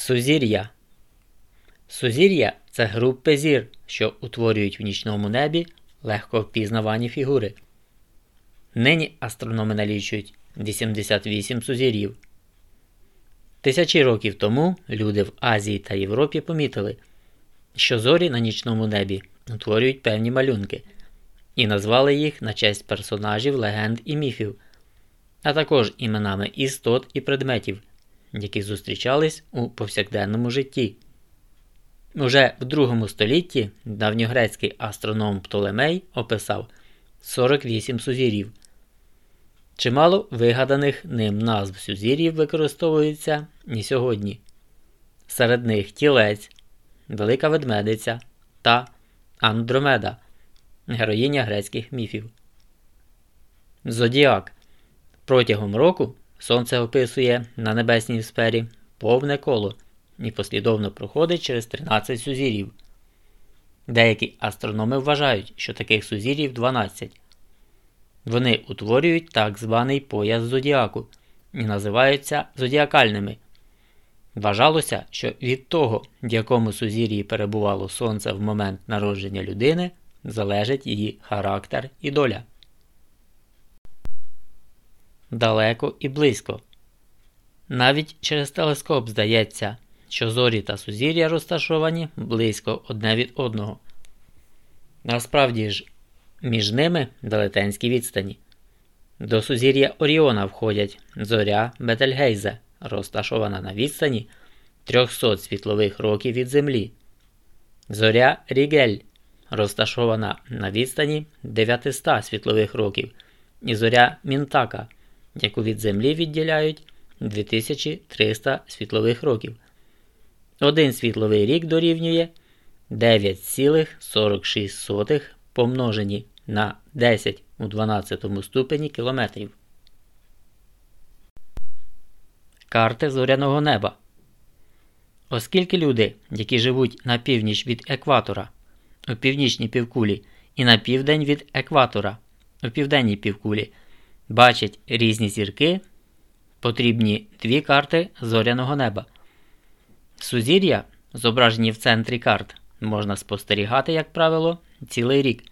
Сузір'я. Сузір'я це групи зір, що утворюють в нічному небі легко впізнавані фігури. Нині астрономи налічують 88 сузір'їв. Тисячі років тому люди в Азії та Європі помітили, що зорі на нічному небі утворюють певні малюнки і назвали їх на честь персонажів легенд і міфів, а також іменами істот і предметів які зустрічались у повсякденному житті. Уже в другому столітті давньогрецький астроном Птолемей описав 48 сузірів. Чимало вигаданих ним назв сузір'їв використовується і сьогодні. Серед них тілець, Велика Ведмедиця та Андромеда, героїня грецьких міфів. Зодіак протягом року Сонце описує на небесній сфері повне коло і послідовно проходить через 13 сузір'їв. Деякі астрономи вважають, що таких сузір'їв 12. Вони утворюють так званий пояс зодіаку і називаються зодіакальними. Вважалося, що від того, в якому сузір'ї перебувало Сонце в момент народження людини, залежить її характер і доля далеко і близько. Навіть через телескоп здається, що зорі та сузір'я розташовані близько одне від одного. Насправді ж, між ними велетенські відстані. До сузір'я Оріона входять зоря Бетельгейзе, розташована на відстані 300 світлових років від Землі, зоря Рігель, розташована на відстані 900 світлових років, і зоря Мінтака яку від Землі відділяють 2300 світлових років. Один світловий рік дорівнює 9,46 помножені на 10 у 12 ступені кілометрів. Карти зоряного неба. Оскільки люди, які живуть на північ від екватора, у північній півкулі і на південь від екватора, у південній півкулі бачать різні зірки, потрібні дві карти зоряного неба. Сузір'я, зображені в центрі карт, можна спостерігати, як правило, цілий рік.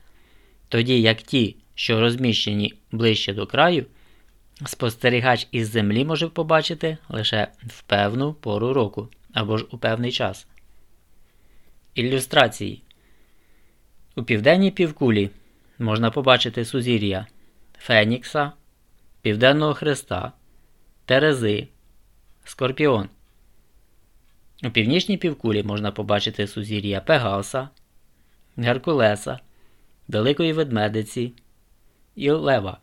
Тоді як ті, що розміщені ближче до краю, спостерігач із землі може побачити лише в певну пору року або ж у певний час. Ілюстрації у південній півкулі можна побачити сузір'я Фенікса, Південного Хреста, Терези, Скорпіон. У північній півкулі можна побачити сузір'я Пегаса, Геркулеса, Великої Ведмедиці і Лева.